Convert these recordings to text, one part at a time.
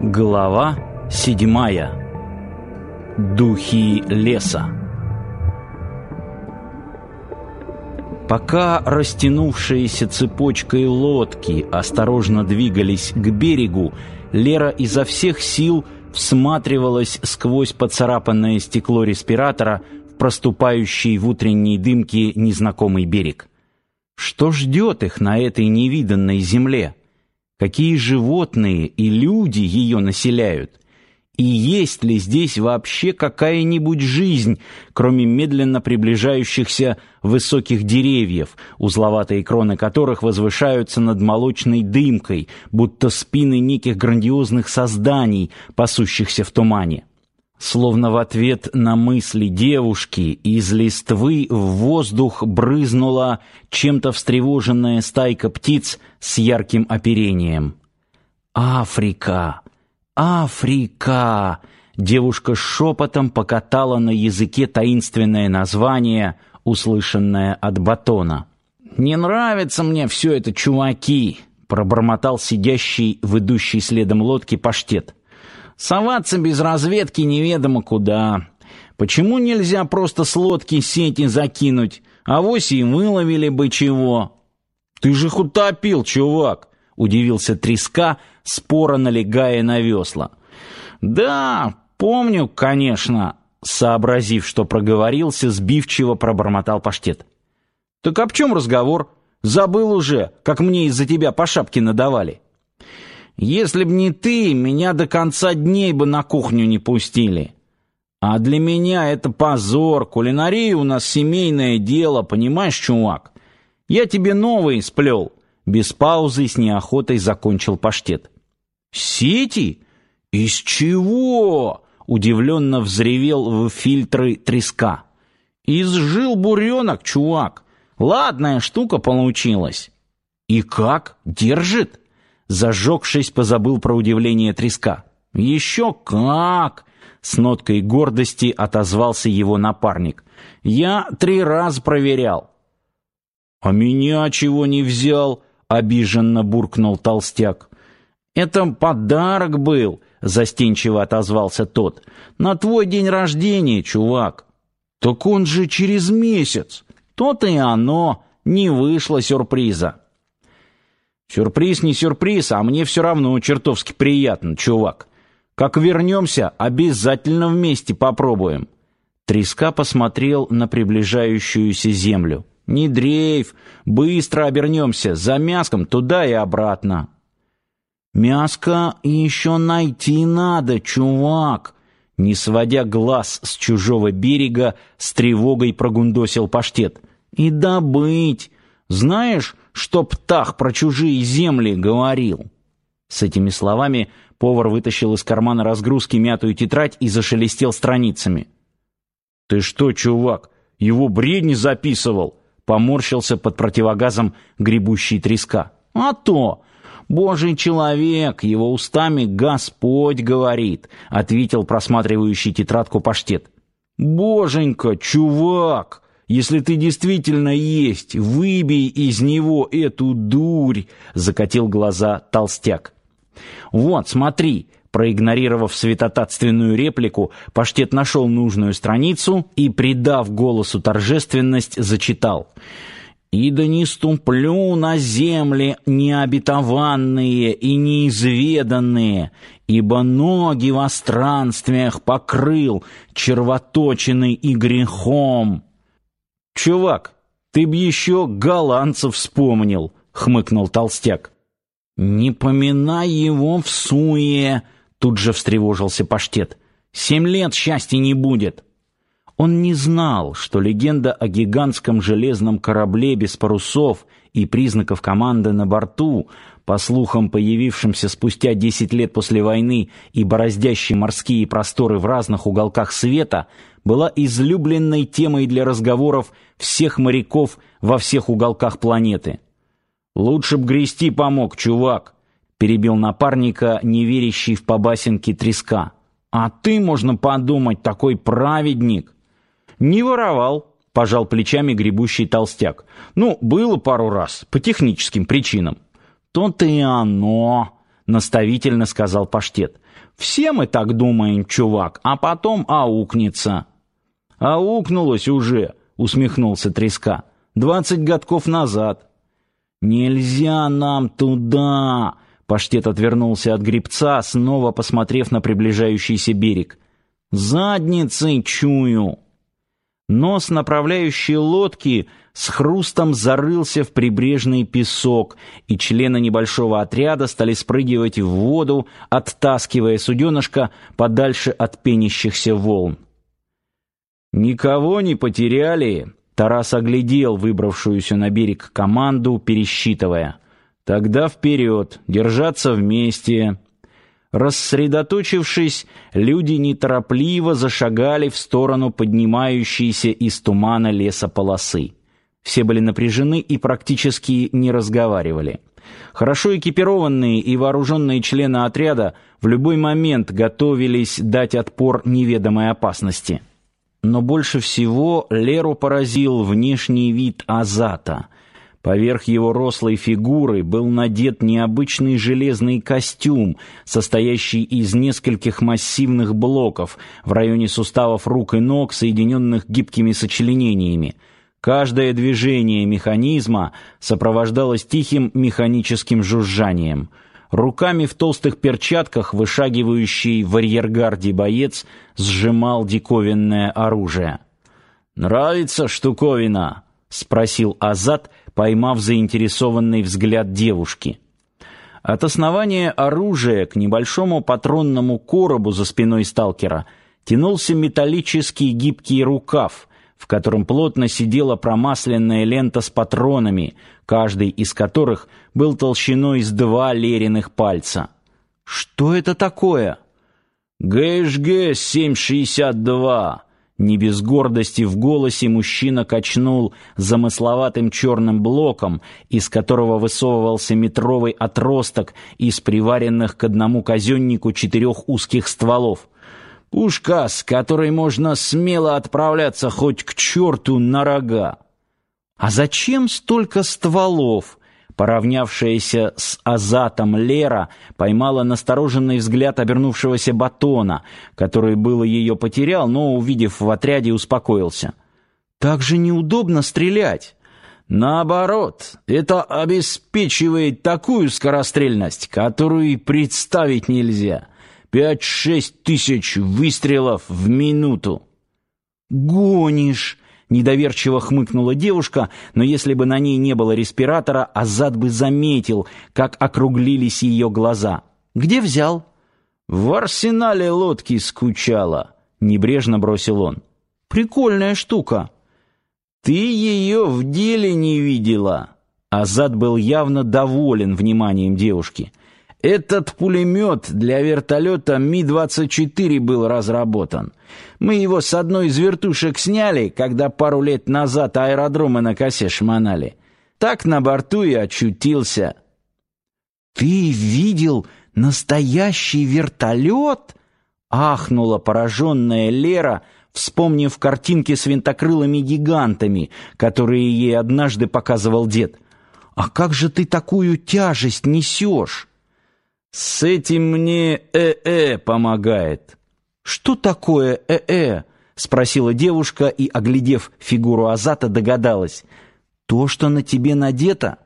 Глава седьмая. Духи леса. Пока растянувшиеся цепочкой лодки осторожно двигались к берегу, Лера изо всех сил всматривалась сквозь поцарапанное стекло респиратора в проступающий в утренней дымке незнакомый берег. Что ждет их на этой невиданной земле? какие животные и люди ее населяют, и есть ли здесь вообще какая-нибудь жизнь, кроме медленно приближающихся высоких деревьев, узловатые кроны которых возвышаются над молочной дымкой, будто спины неких грандиозных созданий, пасущихся в тумане. Словно в ответ на мысли девушки из листвы в воздух брызнула чем-то встревоженная стайка птиц с ярким оперением. «Африка! Африка!» Девушка шепотом покатала на языке таинственное название, услышанное от батона. «Не нравится мне все это, чуваки!» пробормотал сидящий в идущей следом лодке паштет. Соваться без разведки неведомо куда. Почему нельзя просто с лодки сети закинуть? А вось и выловили бы чего. Ты же утопил, чувак, удивился Треска, споро налегая на весла. Да, помню, конечно, сообразив, что проговорился, сбивчиво пробормотал паштет. Так об чем разговор? Забыл уже, как мне из-за тебя по шапке надавали. Если б не ты, меня до конца дней бы на кухню не пустили. А для меня это позор. Кулинария у нас семейное дело, понимаешь, чувак? Я тебе новый сплел. Без паузы с неохотой закончил паштет. Сети? Из чего? Удивленно взревел в фильтры треска. Из жил буренок, чувак. Ладная штука получилась. И как? Держит? Зажегшись, позабыл про удивление треска. «Еще как!» — с ноткой гордости отозвался его напарник. «Я три раза проверял». «А меня чего не взял?» — обиженно буркнул толстяк. «Это подарок был», — застенчиво отозвался тот. «На твой день рождения, чувак». «Так он же через месяц». «То-то и оно, не вышло сюрприза». Сюрприз не сюрприз, а мне все равно чертовски приятно, чувак. Как вернемся, обязательно вместе попробуем. Треска посмотрел на приближающуюся землю. Не дрейф, быстро обернемся, за мяском туда и обратно. Мяско еще найти надо, чувак. Не сводя глаз с чужого берега, с тревогой прогундосил паштет. И добыть. Знаешь, что птах про чужие земли говорил. С этими словами повар вытащил из кармана разгрузки мятую тетрадь и зашелестел страницами. Ты что, чувак, его бредни записывал? Поморщился под противогазом гребущий треска. А то Божий человек, его устами Господь говорит, ответил просматривающий тетрадку паштет. Боженька, чувак, если ты действительно есть, выбей из него эту дурь, закатил глаза толстяк. Вот, смотри, проигнорировав святотатственную реплику, паштет нашел нужную страницу и, придав голосу торжественность, зачитал: и да не ступлю на земли необетованные и неизведанные, ибо ноги во странствиях покрыл червоточиной и грехом. «Чувак, ты б еще голландцев вспомнил», — хмыкнул толстяк. «Не поминай его в суе», — тут же встревожился паштет. «Семь лет счастья не будет». Он не знал, что легенда о гигантском железном корабле без парусов и признаков команды на борту, по слухам появившимся спустя десять лет после войны и бороздящей морские просторы в разных уголках света, была излюбленной темой для разговоров всех моряков во всех уголках планеты. «Лучше б грести помог, чувак», — перебил напарника, не верящий в побасенки треска. А ты, можно подумать, такой праведник. Не воровал, пожал плечами гребущий толстяк. Ну, было пару раз, по техническим причинам. То-то и оно, наставительно сказал паштет. Все мы так думаем, чувак, а потом аукнется. Аукнулось уже, усмехнулся Треска. Двадцать годков назад. Нельзя нам туда, Паштет отвернулся от гребца, снова посмотрев на приближающийся берег. Задницей чую. Нос направляющей лодки с хрустом зарылся в прибрежный песок, и члены небольшого отряда стали спрыгивать в воду, оттаскивая суденышко подальше от пенящихся волн. Никого не потеряли. Тарас оглядел выбравшуюся на берег команду, пересчитывая. Тогда вперед, держаться вместе. Рассредоточившись, люди неторопливо зашагали в сторону поднимающейся из тумана лесополосы. Все были напряжены и практически не разговаривали. Хорошо экипированные и вооруженные члены отряда в любой момент готовились дать отпор неведомой опасности. Но больше всего Леру поразил внешний вид Азата — Поверх его рослой фигуры был надет необычный железный костюм, состоящий из нескольких массивных блоков в районе суставов рук и ног, соединенных гибкими сочленениями. Каждое движение механизма сопровождалось тихим механическим жужжанием. Руками в толстых перчатках вышагивающий в арьергарде боец сжимал диковинное оружие. «Нравится штуковина?» — спросил Азат, — поймав заинтересованный взгляд девушки. От основания оружия к небольшому патронному коробу за спиной сталкера тянулся металлический гибкий рукав, в котором плотно сидела промасленная лента с патронами, каждый из которых был толщиной с два лериных пальца. Что это такое? ГШГ 762 не без гордости в голосе мужчина качнул замысловатым черным блоком, из которого высовывался метровый отросток из приваренных к одному казённику четырех узких стволов. Пушка, с которой можно смело отправляться хоть к черту на рога. А зачем столько стволов? Поравнявшаяся с Азатом Лера поймала настороженный взгляд обернувшегося Батона, который было ее потерял, но, увидев в отряде, успокоился. «Так же неудобно стрелять!» «Наоборот, это обеспечивает такую скорострельность, которую представить нельзя. Пять-шесть тысяч выстрелов в минуту!» «Гонишь!» Недоверчиво хмыкнула девушка, но если бы на ней не было респиратора, Азат бы заметил, как округлились ее глаза. «Где взял?» «В арсенале лодки скучала», — небрежно бросил он. «Прикольная штука». «Ты ее в деле не видела». Азат был явно доволен вниманием девушки. Этот пулемет для вертолета Ми-24 был разработан. Мы его с одной из вертушек сняли, когда пару лет назад аэродромы на косе шмонали. Так на борту и очутился. «Ты видел настоящий вертолет?» — ахнула пораженная Лера, вспомнив картинки с винтокрылыми гигантами, которые ей однажды показывал дед. «А как же ты такую тяжесть несешь?» С этим мне э-э помогает. Что такое э-э? спросила девушка и, оглядев фигуру Азата, догадалась. То, что на тебе надето?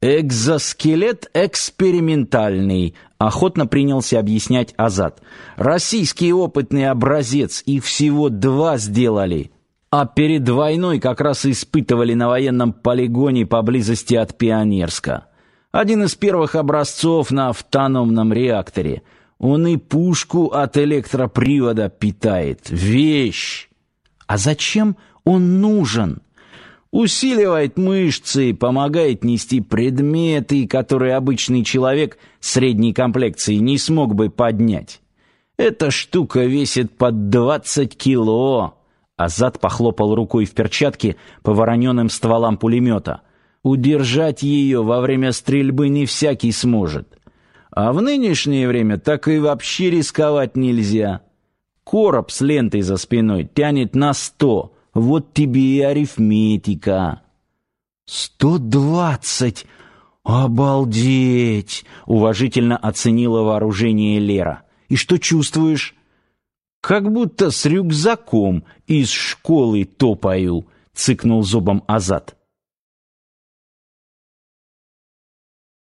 Экзоскелет экспериментальный, охотно принялся объяснять Азат. Российский опытный образец, их всего два сделали. А перед войной как раз испытывали на военном полигоне поблизости от Пионерска. Один из первых образцов на автономном реакторе. Он и пушку от электропривода питает. Вещь. А зачем он нужен? Усиливает мышцы, помогает нести предметы, которые обычный человек средней комплекции не смог бы поднять. Эта штука весит под двадцать кило. Азат похлопал рукой в перчатке по вороненным стволам пулемета. Удержать ее во время стрельбы не всякий сможет. А в нынешнее время так и вообще рисковать нельзя. Короб с лентой за спиной тянет на сто. Вот тебе и арифметика. «Сто двадцать! Обалдеть!» — уважительно оценила вооружение Лера. «И что чувствуешь?» «Как будто с рюкзаком из школы топаю», — цыкнул зубом Азат.